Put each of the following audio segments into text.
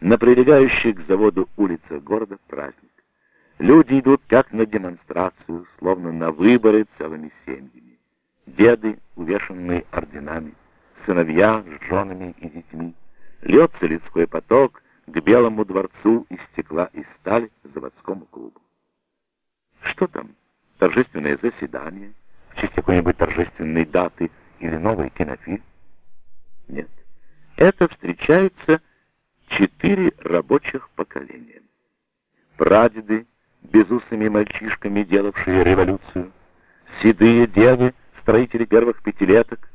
На прилегающей к заводу улицах города праздник. Люди идут как на демонстрацию, словно на выборы целыми семьями. Деды, увешанные орденами, сыновья с женами и детьми. Льется людской поток к белому дворцу из стекла и стали заводскому клубу. Что там? Торжественное заседание в честь какой-нибудь торжественной даты или новый кинофильм? Нет. Это встречаются четыре рабочих поколения. Прадеды, безусыми мальчишками, делавшие революцию, седые девы, строители первых пятилеток,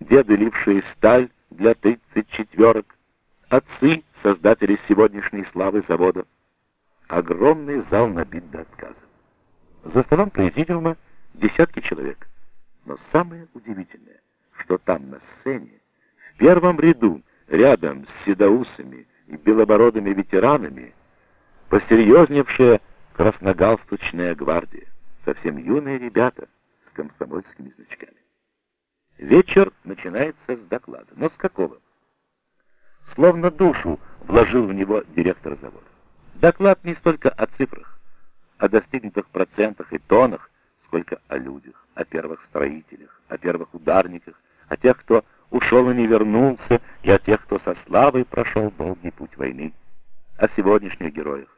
деды, лившие сталь для тридцать четверок, отцы, создатели сегодняшней славы завода. Огромный зал набит до отказа. За столом президиума десятки человек. Но самое удивительное, что там на сцене, в первом ряду, рядом с седоусами и белобородыми ветеранами, посерьезневшая красногалстучная гвардия, совсем юные ребята с комсомольскими значками. Вечер начинается с доклада. Но с какого? Словно душу вложил в него директор завода. Доклад не столько о цифрах, о достигнутых процентах и тонах, сколько о людях, о первых строителях, о первых ударниках, о тех, кто ушел и не вернулся, и о тех, кто со славой прошел долгий путь войны, о сегодняшних героях.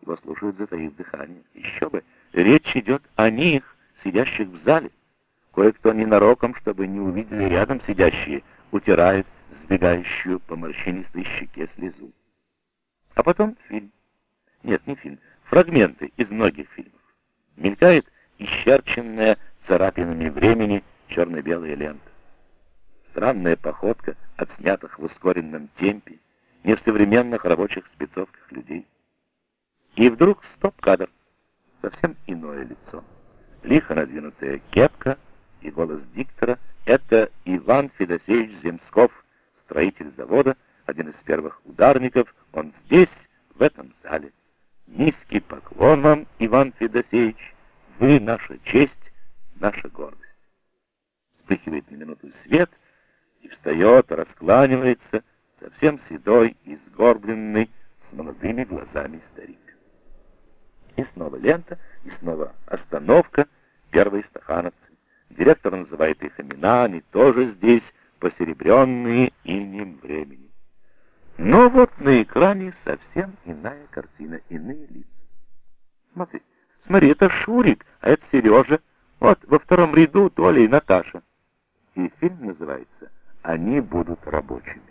Его слушают, затаив дыхание. Еще бы, речь идет о них, сидящих в зале. Кое-кто ненароком, чтобы не увидели рядом сидящие, утирает сбегающую по морщинистой щеке слезу. А потом фильм. Нет, не фильм. Фрагменты из многих фильмов. Мелькает исчерченная царапинами времени черно-белая лента. Странная походка от снятых в ускоренном темпе, не в современных рабочих спецовках людей. И вдруг стоп-кадр. Совсем иное лицо. Лихо надвинутая кепка и голос диктора — это Иван Федосеевич Земсков, строитель завода, один из первых ударников. Он здесь, в этом зале. Низкий поклон вам, Иван Федосеевич. Вы наша честь, наша гордость. Вспыхивает на минуту свет и встает, раскланивается, совсем седой и сгорбленный, с молодыми глазами старик. И снова лента, и снова остановка, первые стахановцы. Директор называет их имена, они тоже здесь, посеребренные инем времени. Но вот на экране совсем иная картина, иные лица. Смотри, смотри, это Шурик, а это Сережа. Вот во втором ряду Толя и Наташа. И фильм называется «Они будут рабочими».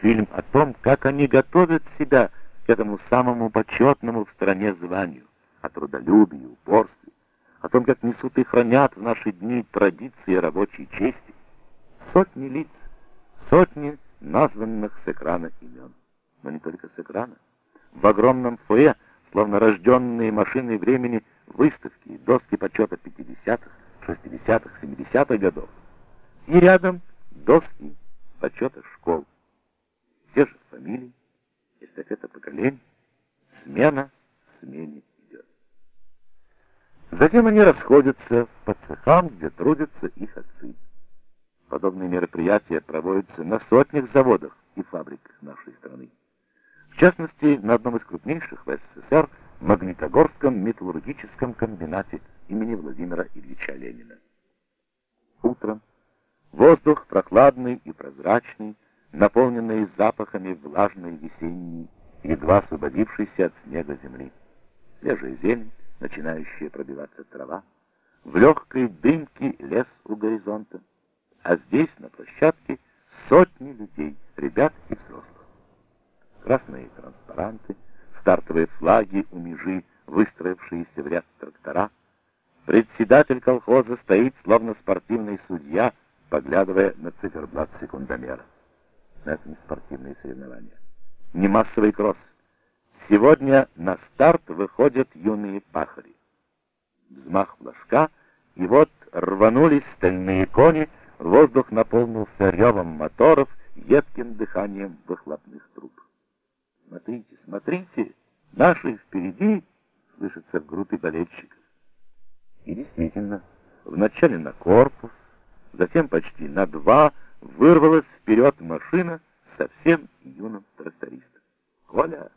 Фильм о том, как они готовят себя к этому самому почетному в стране званию, о трудолюбии, упорстве, о том, как несут и хранят в наши дни традиции рабочей чести. Сотни лиц, сотни названных с экрана имен. Но не только с экрана. В огромном фойе, словно рожденные машиной времени, выставки, доски почета 50-х, 60-х, 70-х годов. И рядом доски почета школ. Те же фамилии, эстафета поколений, смена смене идет. Затем они расходятся по цехам, где трудятся их отцы. Подобные мероприятия проводятся на сотнях заводах и фабриках нашей страны. В частности, на одном из крупнейших в СССР Магнитогорском металлургическом комбинате имени Владимира Ильича Ленина. Утром воздух прохладный и прозрачный, наполненный запахами влажной весенней, едва освободившейся от снега земли. Свежая зелень, начинающая пробиваться трава, в легкой дымке лес у горизонта а здесь, на площадке, сотни людей, ребят и взрослых. Красные транспаранты, стартовые флаги у межи, выстроившиеся в ряд трактора. Председатель колхоза стоит, словно спортивный судья, поглядывая на циферблат секундомера. Но это не спортивные соревнования, не массовый кросс. Сегодня на старт выходят юные пахари. Взмах флажка, и вот рванулись стальные кони, Воздух наполнился ревом моторов, едким дыханием выхлопных труб. «Смотрите, смотрите! Наши впереди!» — слышится в группе болельщиков. И действительно, вначале на корпус, затем почти на два вырвалась вперед машина совсем юным трактористом. Коля